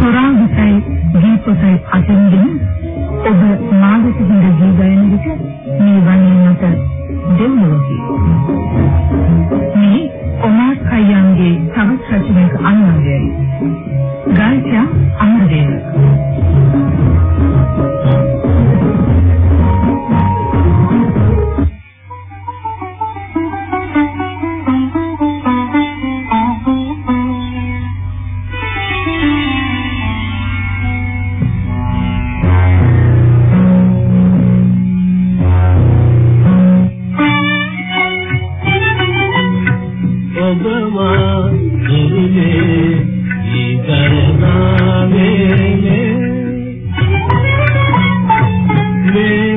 සොරාගතයි දීපතයි අතෙන්ගෙන ඔබ මාගට හිඳ දී ගයන විට මේ වන්නේ නැත දෙව්ලොවකි. මේ ඔමාර් කයන්ගේ තවත් රචනයක අනුවදයයි. ගායකයා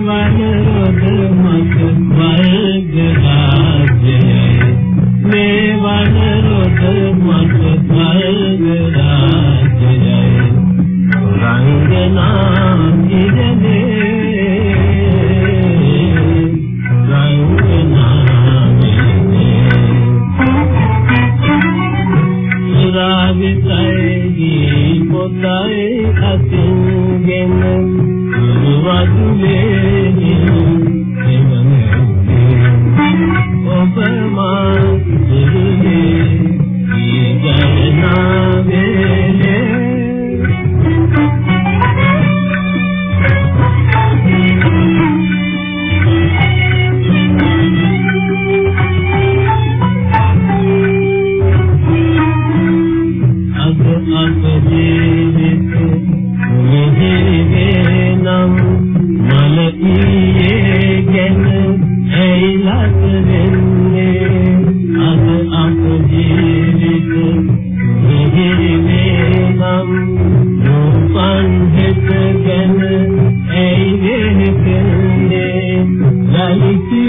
වන රොද මත වර්ග රාජය මේ වන රොද මත වර්ග රාජය රංගනා ඉදනේ රංගනා ඉදනේ සුරාවිතයි පොතයි අතින්ගෙන අපේ Ai, que